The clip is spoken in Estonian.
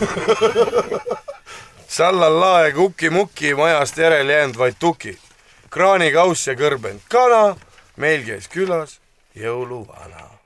sallallaa ja kuki-muki majast järele jäänud vaid tuki. kraanikauss ja kõrbenud kana, meil käis külas jõuluvana